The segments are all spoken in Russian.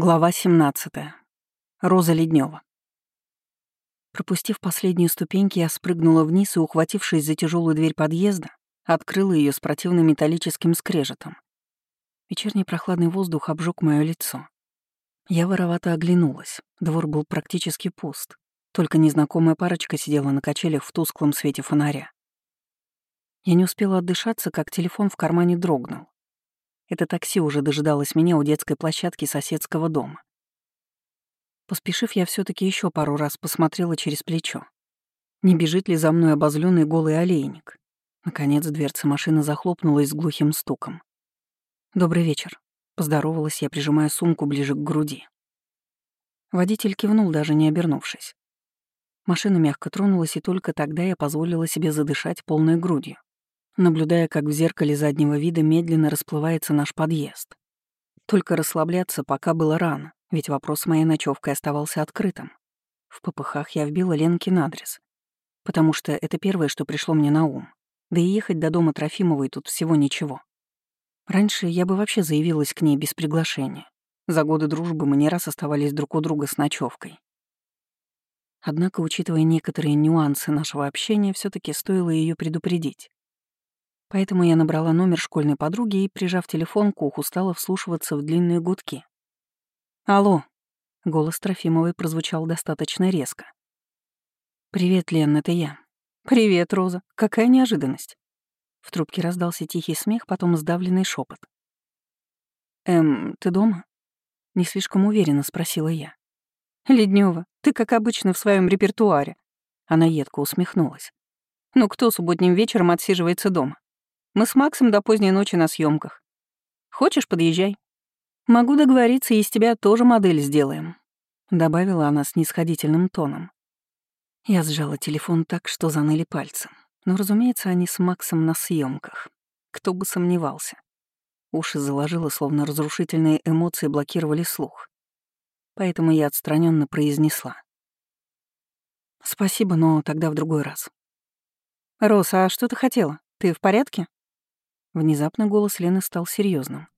Глава 17. Роза Леднева. Пропустив последние ступеньки, я спрыгнула вниз и, ухватившись за тяжелую дверь подъезда, открыла ее с противным металлическим скрежетом. Вечерний прохладный воздух обжег мое лицо. Я воровато оглянулась. Двор был практически пуст. Только незнакомая парочка сидела на качелях в тусклом свете фонаря. Я не успела отдышаться, как телефон в кармане дрогнул. Это такси уже дожидалось меня у детской площадки соседского дома. Поспешив, я все таки еще пару раз посмотрела через плечо. Не бежит ли за мной обозленный голый олейник? Наконец дверца машины захлопнулась с глухим стуком. «Добрый вечер», — поздоровалась я, прижимая сумку ближе к груди. Водитель кивнул, даже не обернувшись. Машина мягко тронулась, и только тогда я позволила себе задышать полной грудью наблюдая, как в зеркале заднего вида медленно расплывается наш подъезд. Только расслабляться пока было рано, ведь вопрос моей ночевкой оставался открытым. В попыхах я вбила Ленкин адрес, потому что это первое, что пришло мне на ум. Да и ехать до дома Трофимовой тут всего ничего. Раньше я бы вообще заявилась к ней без приглашения. За годы дружбы мы не раз оставались друг у друга с ночевкой. Однако, учитывая некоторые нюансы нашего общения, все таки стоило ее предупредить. Поэтому я набрала номер школьной подруги и, прижав телефон к уху, стала вслушиваться в длинные гудки. «Алло!» — голос Трофимовой прозвучал достаточно резко. «Привет, Лен, это я». «Привет, Роза. Какая неожиданность!» В трубке раздался тихий смех, потом сдавленный шепот. «Эм, ты дома?» Не слишком уверенно спросила я. Леднева, ты, как обычно, в своем репертуаре. Она едко усмехнулась. Ну кто субботним вечером отсиживается дома? Мы с Максом до поздней ночи на съемках. Хочешь, подъезжай. Могу договориться, и из тебя тоже модель сделаем», — добавила она с нисходительным тоном. Я сжала телефон так, что заныли пальцы. Но, разумеется, они с Максом на съемках. Кто бы сомневался. Уши заложило, словно разрушительные эмоции блокировали слух. Поэтому я отстраненно произнесла. «Спасибо, но тогда в другой раз». «Рос, а что ты хотела? Ты в порядке?» Внезапно голос Лены стал серьезным.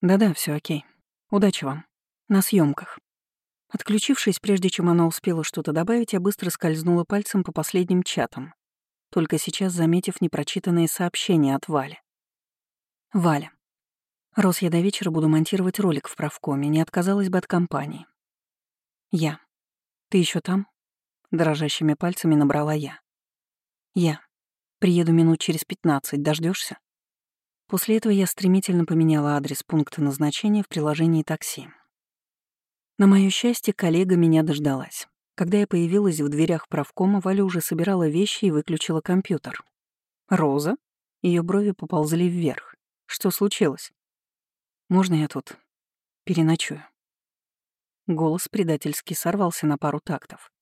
«Да-да, все окей. Удачи вам. На съемках. Отключившись, прежде чем она успела что-то добавить, я быстро скользнула пальцем по последним чатам, только сейчас заметив непрочитанные сообщения от Вали. «Валя. Рос, я до вечера буду монтировать ролик в правкоме, не отказалась бы от компании. Я. Ты еще там?» Дрожащими пальцами набрала я. Я. Приеду минут через пятнадцать, дождешься? После этого я стремительно поменяла адрес пункта назначения в приложении такси. На моё счастье, коллега меня дождалась. Когда я появилась в дверях правкома, Валя уже собирала вещи и выключила компьютер. «Роза?» Ее брови поползли вверх. «Что случилось?» «Можно я тут переночую?» Голос предательски сорвался на пару тактов.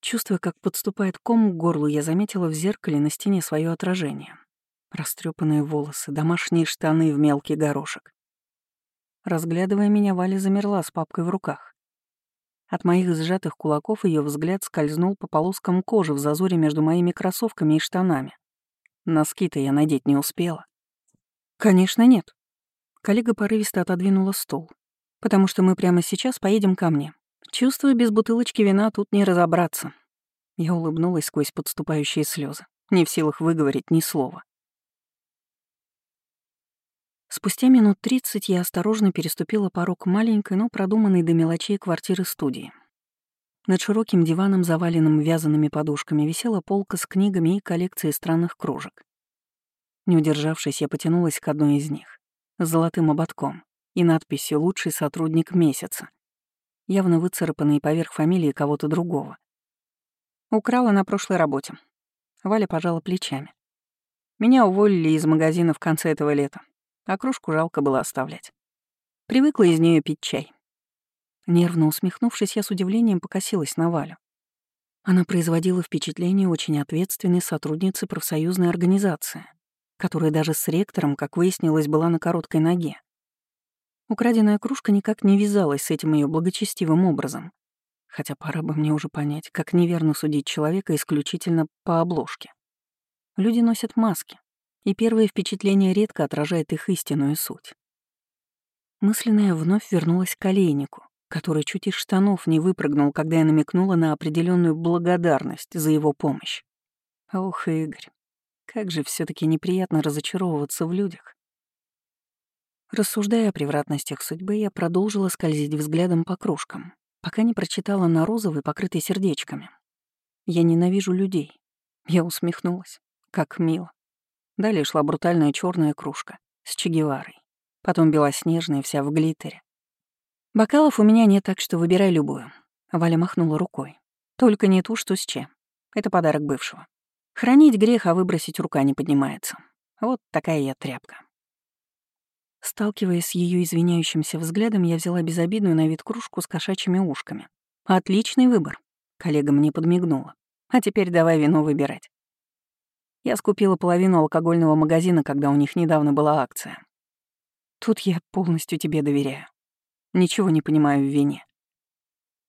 Чувствуя, как подступает ком к горлу, я заметила в зеркале на стене свое отражение. Растрепанные волосы, домашние штаны в мелкий горошек. Разглядывая меня, Валя замерла с папкой в руках. От моих сжатых кулаков ее взгляд скользнул по полоскам кожи в зазоре между моими кроссовками и штанами. Носки-то я надеть не успела. «Конечно, нет». Коллега порывисто отодвинула стул. «Потому что мы прямо сейчас поедем ко мне. Чувствую, без бутылочки вина тут не разобраться». Я улыбнулась сквозь подступающие слезы, не в силах выговорить ни слова. Спустя минут тридцать я осторожно переступила порог маленькой, но продуманной до мелочей квартиры-студии. Над широким диваном, заваленным вязаными подушками, висела полка с книгами и коллекцией странных кружек. Не удержавшись, я потянулась к одной из них, с золотым ободком и надписью «Лучший сотрудник месяца», явно выцарапанной поверх фамилии кого-то другого. Украла на прошлой работе. Валя пожала плечами. Меня уволили из магазина в конце этого лета а кружку жалко было оставлять. Привыкла из нее пить чай. Нервно усмехнувшись, я с удивлением покосилась на Валю. Она производила впечатление очень ответственной сотрудницы профсоюзной организации, которая даже с ректором, как выяснилось, была на короткой ноге. Украденная кружка никак не вязалась с этим ее благочестивым образом. Хотя пора бы мне уже понять, как неверно судить человека исключительно по обложке. Люди носят маски, и первое впечатление редко отражает их истинную суть. Мысленно я вновь вернулась к олейнику, который чуть из штанов не выпрыгнул, когда я намекнула на определенную благодарность за его помощь. Ох, Игорь, как же все таки неприятно разочаровываться в людях. Рассуждая о превратностях судьбы, я продолжила скользить взглядом по кружкам, пока не прочитала на розовый, покрытый сердечками. «Я ненавижу людей». Я усмехнулась. Как мило. Далее шла брутальная черная кружка с Чегеварой. Потом белоснежная, вся в глиттере. «Бокалов у меня нет, так что выбирай любую». Валя махнула рукой. «Только не ту, что с Че. Это подарок бывшего. Хранить грех, а выбросить рука не поднимается. Вот такая я тряпка». Сталкиваясь с ее извиняющимся взглядом, я взяла безобидную на вид кружку с кошачьими ушками. «Отличный выбор», — коллега мне подмигнула. «А теперь давай вино выбирать». Я скупила половину алкогольного магазина, когда у них недавно была акция. Тут я полностью тебе доверяю. Ничего не понимаю в вине.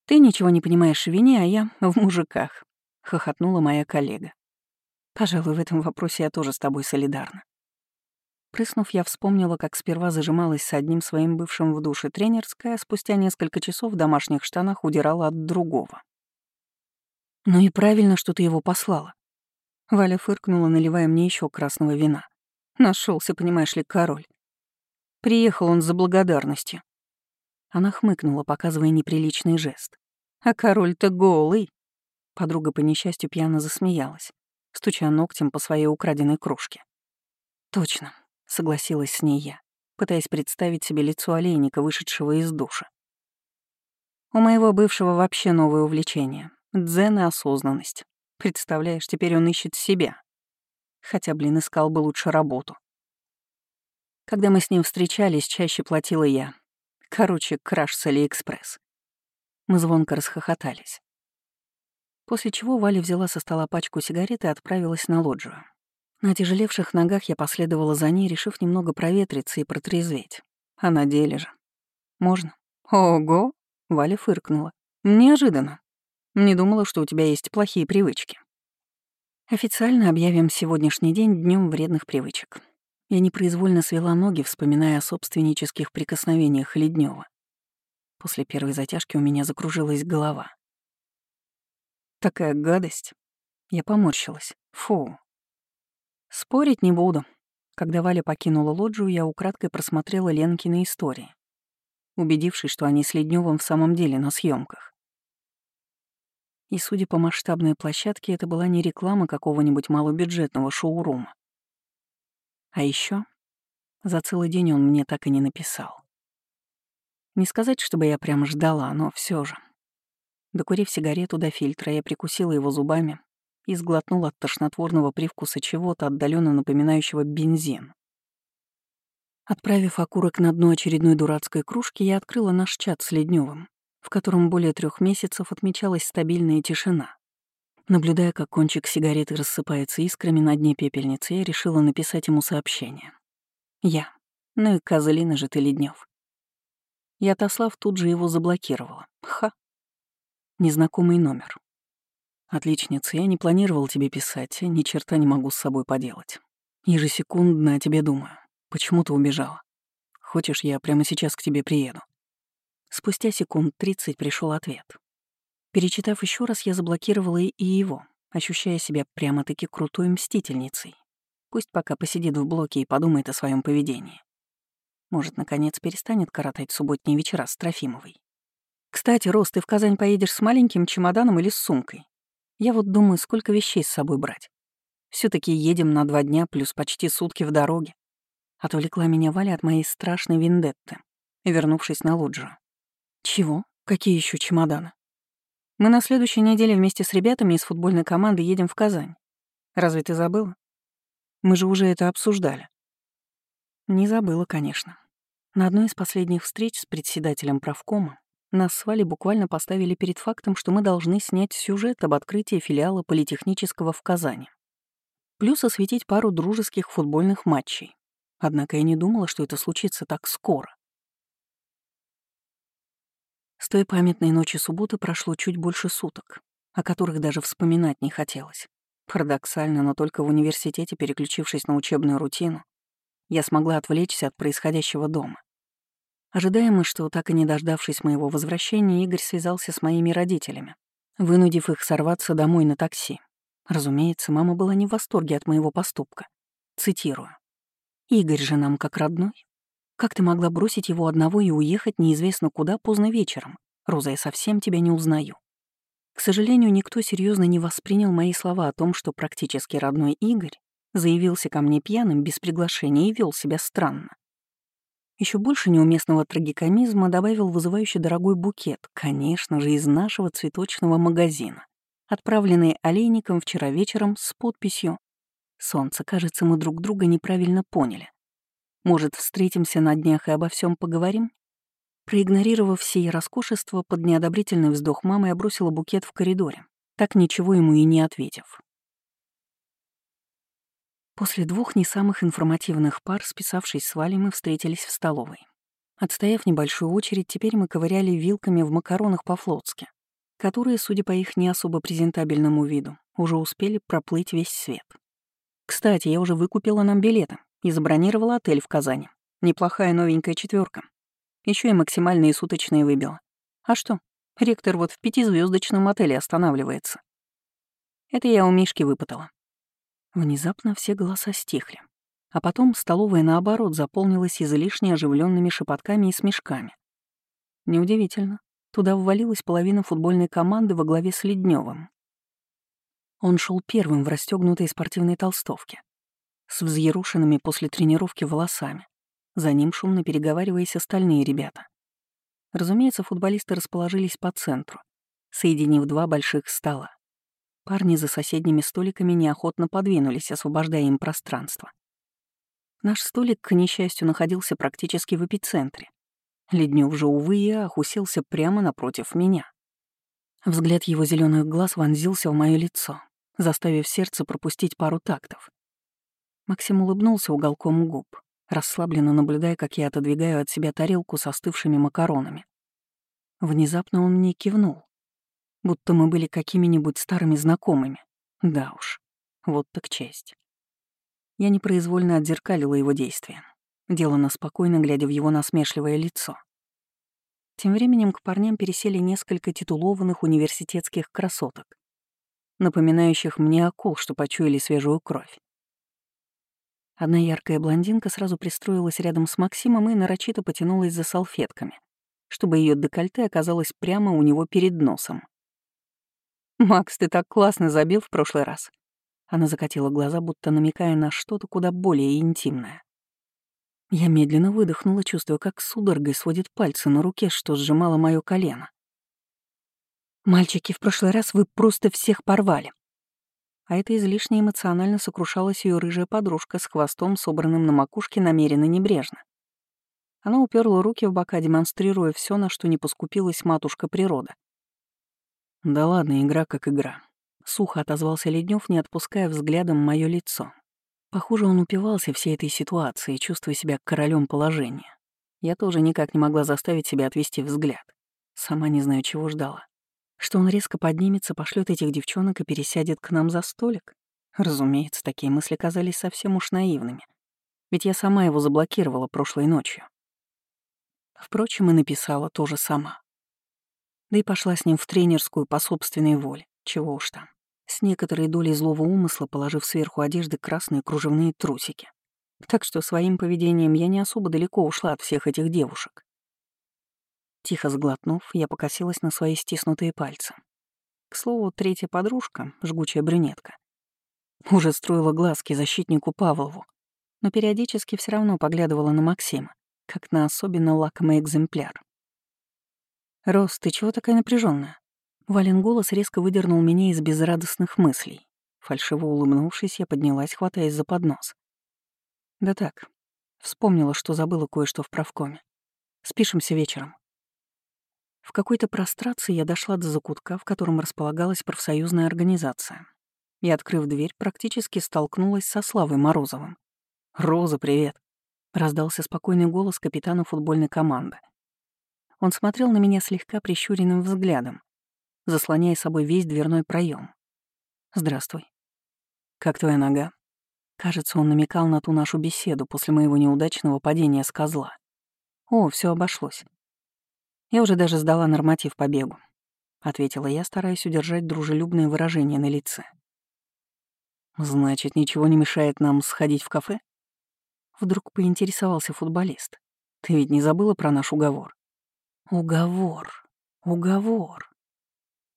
Ты ничего не понимаешь в вине, а я в мужиках, — хохотнула моя коллега. Пожалуй, в этом вопросе я тоже с тобой солидарна. Прыснув, я вспомнила, как сперва зажималась с одним своим бывшим в душе тренерская, а спустя несколько часов в домашних штанах удирала от другого. «Ну и правильно, что ты его послала». Валя фыркнула, наливая мне еще красного вина. Нашелся, понимаешь ли, король. Приехал он за благодарностью. Она хмыкнула, показывая неприличный жест. «А король-то голый!» Подруга по несчастью пьяно засмеялась, стуча ногтем по своей украденной кружке. «Точно, согласилась с ней я, пытаясь представить себе лицо олейника, вышедшего из душа. У моего бывшего вообще новое увлечение — дзен и осознанность. Представляешь, теперь он ищет себя. Хотя, блин, искал бы лучше работу. Когда мы с ним встречались, чаще платила я. Короче, краш с Алиэкспресс. Мы звонко расхохотались. После чего Валя взяла со стола пачку сигарет и отправилась на лоджию. На тяжелевших ногах я последовала за ней, решив немного проветриться и протрезветь. А на деле же. Можно? Ого! Валя фыркнула. Неожиданно. Не думала, что у тебя есть плохие привычки. Официально объявим сегодняшний день днем вредных привычек. Я непроизвольно свела ноги, вспоминая о собственнических прикосновениях Леднева. После первой затяжки у меня закружилась голова. Такая гадость. Я поморщилась. Фу, Спорить не буду. Когда Валя покинула лоджию, я украдкой просмотрела Ленкины истории, убедившись, что они с Ледневым в самом деле на съемках. И, судя по масштабной площадке, это была не реклама какого-нибудь малобюджетного шоурума. А еще за целый день он мне так и не написал. Не сказать, чтобы я прям ждала, но все же. Докурив сигарету до фильтра, я прикусила его зубами, и сглотнул от тошнотворного привкуса чего-то, отдаленно напоминающего бензин. Отправив окурок на дно очередной дурацкой кружки, я открыла наш чат с Ледневым, в котором более трех месяцев отмечалась стабильная тишина. Наблюдая, как кончик сигареты рассыпается искрами на дне пепельницы, я решила написать ему сообщение. Я. Ну и козлина же ты, Леднев. И отослав, тут же его заблокировала. Ха. Незнакомый номер. «Отличница, я не планировал тебе писать, ни черта не могу с собой поделать. Ежесекундно о тебе думаю. Почему ты убежала? Хочешь, я прямо сейчас к тебе приеду?» Спустя секунд 30 пришел ответ. Перечитав еще раз, я заблокировала и его, ощущая себя прямо-таки крутой мстительницей. Пусть пока посидит в блоке и подумает о своем поведении. Может, наконец перестанет коротать субботние вечера с Трофимовой. «Кстати, Рос, ты в Казань поедешь с маленьким чемоданом или с сумкой?» Я вот думаю, сколько вещей с собой брать. все таки едем на два дня плюс почти сутки в дороге. Отвлекла меня Валя от моей страшной вендетты, вернувшись на лоджию. Чего? Какие еще чемоданы? Мы на следующей неделе вместе с ребятами из футбольной команды едем в Казань. Разве ты забыла? Мы же уже это обсуждали. Не забыла, конечно. На одной из последних встреч с председателем правкома нас с Валей буквально поставили перед фактом, что мы должны снять сюжет об открытии филиала Политехнического в Казани. Плюс осветить пару дружеских футбольных матчей. Однако я не думала, что это случится так скоро. С той памятной ночи субботы прошло чуть больше суток, о которых даже вспоминать не хотелось. Парадоксально, но только в университете, переключившись на учебную рутину, я смогла отвлечься от происходящего дома. Ожидаемо, что так и не дождавшись моего возвращения, Игорь связался с моими родителями, вынудив их сорваться домой на такси. Разумеется, мама была не в восторге от моего поступка. Цитирую. «Игорь же нам как родной. Как ты могла бросить его одного и уехать неизвестно куда поздно вечером? Роза, я совсем тебя не узнаю». К сожалению, никто серьезно не воспринял мои слова о том, что практически родной Игорь заявился ко мне пьяным без приглашения и вел себя странно. Еще больше неуместного трагикомизма добавил вызывающий дорогой букет, конечно же, из нашего цветочного магазина, отправленный олейником вчера вечером с подписью «Солнце, кажется, мы друг друга неправильно поняли. Может, встретимся на днях и обо всем поговорим?» Проигнорировав все роскошества, под неодобрительный вздох мамы я бросила букет в коридоре, так ничего ему и не ответив. После двух не самых информативных пар, списавшись с Валей, мы встретились в столовой. Отстояв небольшую очередь, теперь мы ковыряли вилками в макаронах по-флотски, которые, судя по их не особо презентабельному виду, уже успели проплыть весь свет. Кстати, я уже выкупила нам билеты и забронировала отель в Казани. Неплохая новенькая четверка. Еще и максимальные суточные выбила. А что? Ректор вот в пятизвездочном отеле останавливается. Это я у Мишки выпытала. Внезапно все голоса стихли. А потом столовая, наоборот, заполнилась излишне оживленными шепотками и смешками. Неудивительно. Туда ввалилась половина футбольной команды во главе с Ледневым. Он шел первым в расстегнутой спортивной толстовке, с взъерушенными после тренировки волосами. За ним, шумно переговариваясь, остальные ребята. Разумеется, футболисты расположились по центру, соединив два больших стола. Парни за соседними столиками неохотно подвинулись, освобождая им пространство. Наш столик, к несчастью, находился практически в эпицентре. Леднев же, увы и ах, уселся прямо напротив меня. Взгляд его зеленых глаз вонзился в мое лицо, заставив сердце пропустить пару тактов. Максим улыбнулся уголком губ, расслабленно наблюдая, как я отодвигаю от себя тарелку с остывшими макаронами. Внезапно он мне кивнул, будто мы были какими-нибудь старыми знакомыми. Да уж, вот так честь. Я непроизвольно отзеркалила его действия, делано спокойно, глядя в его насмешливое лицо. Тем временем к парням пересели несколько титулованных университетских красоток, напоминающих мне окол, что почуяли свежую кровь. Одна яркая блондинка сразу пристроилась рядом с Максимом и нарочито потянулась за салфетками, чтобы ее декольте оказалось прямо у него перед носом. «Макс, ты так классно забил в прошлый раз». Она закатила глаза, будто намекая на что-то куда более интимное. Я медленно выдохнула, чувствуя, как судорогой сводит пальцы на руке, что сжимало мое колено. «Мальчики, в прошлый раз вы просто всех порвали». А это излишне эмоционально сокрушалась ее рыжая подружка с хвостом, собранным на макушке намеренно небрежно. Она уперла руки в бока, демонстрируя все, на что не поскупилась матушка природа. Да ладно, игра как игра. Сухо отозвался Леднев, не отпуская взглядом мое лицо. Похоже, он упивался всей этой ситуацией, чувствуя себя королем положения. Я тоже никак не могла заставить себя отвести взгляд. Сама не знаю, чего ждала. Что он резко поднимется, пошлет этих девчонок и пересядет к нам за столик? Разумеется, такие мысли казались совсем уж наивными. Ведь я сама его заблокировала прошлой ночью. Впрочем, и написала тоже сама. Да и пошла с ним в тренерскую по собственной воле. Чего уж там. С некоторой долей злого умысла, положив сверху одежды красные кружевные трусики. Так что своим поведением я не особо далеко ушла от всех этих девушек. Тихо сглотнув, я покосилась на свои стиснутые пальцы. К слову, третья подружка, жгучая брюнетка, уже строила глазки защитнику Павлову, но периодически все равно поглядывала на Максима, как на особенно лакомый экземпляр. «Рос, ты чего такая напряженная? Вален голос резко выдернул меня из безрадостных мыслей. Фальшиво улыбнувшись, я поднялась, хватаясь за поднос. «Да так. Вспомнила, что забыла кое-что в правкоме. Спишемся вечером». В какой-то прострации я дошла до закутка, в котором располагалась профсоюзная организация. И, открыв дверь, практически столкнулась со Славой Морозовым. «Роза, привет!» — раздался спокойный голос капитана футбольной команды. Он смотрел на меня слегка прищуренным взглядом, заслоняя собой весь дверной проем. «Здравствуй. Как твоя нога?» Кажется, он намекал на ту нашу беседу после моего неудачного падения с козла. О, все обошлось. Я уже даже сдала норматив по бегу, ответила я, стараясь удержать дружелюбное выражение на лице. Значит, ничего не мешает нам сходить в кафе? Вдруг поинтересовался футболист. Ты ведь не забыла про наш уговор? Уговор. Уговор.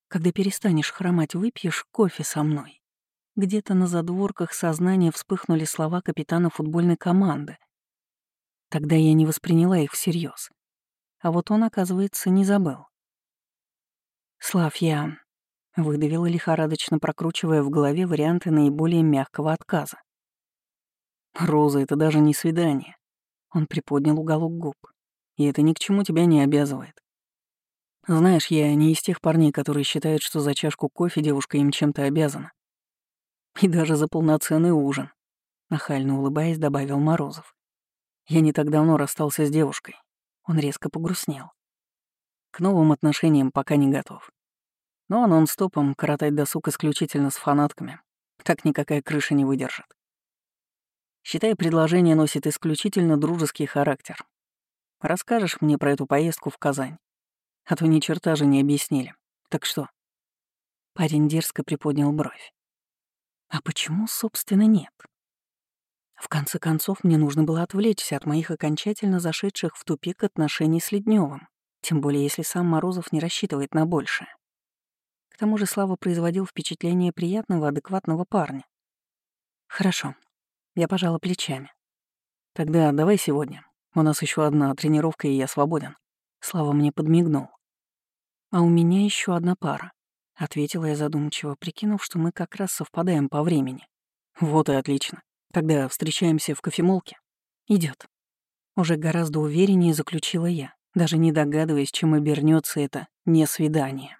Когда перестанешь хромать, выпьешь кофе со мной. Где-то на задворках сознания вспыхнули слова капитана футбольной команды. Тогда я не восприняла их всерьез. А вот он, оказывается, не забыл. «Слав, я...» — выдавила лихорадочно, прокручивая в голове варианты наиболее мягкого отказа. «Роза, это даже не свидание». Он приподнял уголок губ. «И это ни к чему тебя не обязывает. Знаешь, я не из тех парней, которые считают, что за чашку кофе девушка им чем-то обязана. И даже за полноценный ужин, нахально улыбаясь, добавил Морозов. Я не так давно расстался с девушкой. Он резко погрустнел. К новым отношениям пока не готов. Но нон-стопом коротать досуг исключительно с фанатками. Так никакая крыша не выдержит. Считай, предложение носит исключительно дружеский характер. Расскажешь мне про эту поездку в Казань? А то ни черта же не объяснили. Так что? Парень дерзко приподнял бровь. А почему, собственно, нет? В конце концов, мне нужно было отвлечься от моих окончательно зашедших в тупик отношений с Ледневым, тем более если сам Морозов не рассчитывает на большее. К тому же Слава производил впечатление приятного, адекватного парня. Хорошо, я пожала плечами. Тогда давай сегодня. У нас еще одна тренировка, и я свободен. Слава мне подмигнул. А у меня еще одна пара, ответила я задумчиво, прикинув, что мы как раз совпадаем по времени. Вот и отлично. Тогда встречаемся в кофемолке. Идет. Уже гораздо увереннее заключила я, даже не догадываясь, чем обернется это не свидание.